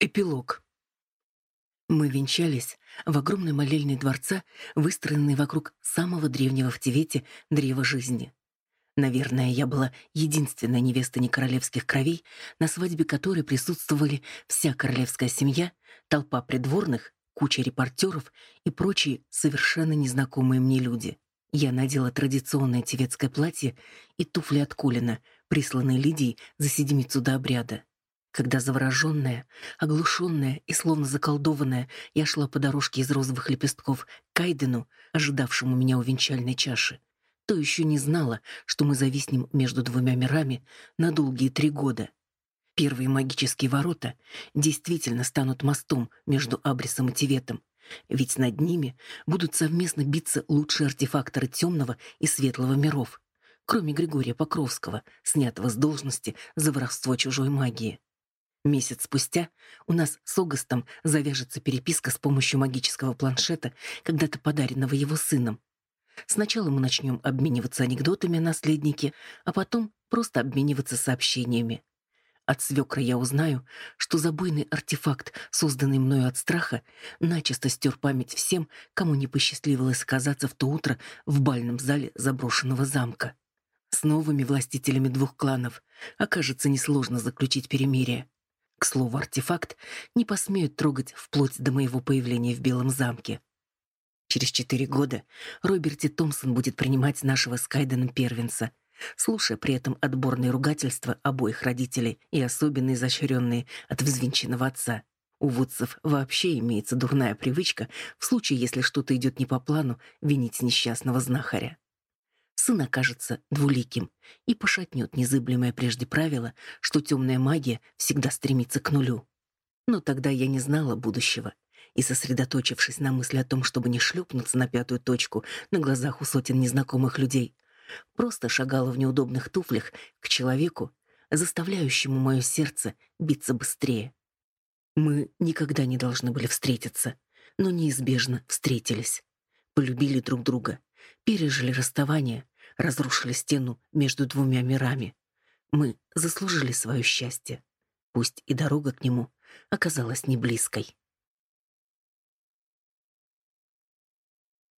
Эпилог. Мы венчались в огромной молельной дворца, выстроенной вокруг самого древнего в Тивете древа жизни. Наверное, я была единственной невестой некоролевских кровей, на свадьбе которой присутствовали вся королевская семья, толпа придворных, куча репортеров и прочие совершенно незнакомые мне люди. Я надела традиционное тевецкое платье и туфли от Кулина, присланные Лидией за седмицу до обряда. Когда завороженная, оглушенная и словно заколдованная, я шла по дорожке из розовых лепестков к Кайдену, ожидавшему меня у венчальной чаши, то еще не знала, что мы зависнем между двумя мирами на долгие три года. Первые магические ворота действительно станут мостом между Абрисом и Тиветом, ведь над ними будут совместно биться лучшие артефакторы темного и светлого миров, кроме Григория Покровского, снятого с должности за воровство чужой магии. Месяц спустя у нас с Огастом завяжется переписка с помощью магического планшета, когда-то подаренного его сыном. Сначала мы начнем обмениваться анекдотами о наследнике, а потом просто обмениваться сообщениями. От свекра я узнаю, что забойный артефакт, созданный мною от страха, начисто стер память всем, кому не посчастливилось оказаться в то утро в бальном зале заброшенного замка. С новыми властителями двух кланов окажется несложно заключить перемирие. К слову, артефакт не посмеют трогать вплоть до моего появления в Белом замке. Через четыре года Роберти Томпсон будет принимать нашего с Кайденом первенца, слушая при этом отборные ругательства обоих родителей и особенно изощренные от взвинченного отца. У Вудсов вообще имеется дурная привычка в случае, если что-то идет не по плану, винить несчастного знахаря сын окажется двуликим и пошатнет незыблемое прежде правило, что темная магия всегда стремится к нулю. Но тогда я не знала будущего, и, сосредоточившись на мысли о том, чтобы не шлепнуться на пятую точку на глазах у сотен незнакомых людей, просто шагала в неудобных туфлях к человеку, заставляющему мое сердце биться быстрее. Мы никогда не должны были встретиться, но неизбежно встретились. Полюбили друг друга, пережили расставание, разрушили стену между двумя мирами. Мы заслужили свое счастье, пусть и дорога к нему оказалась не близкой.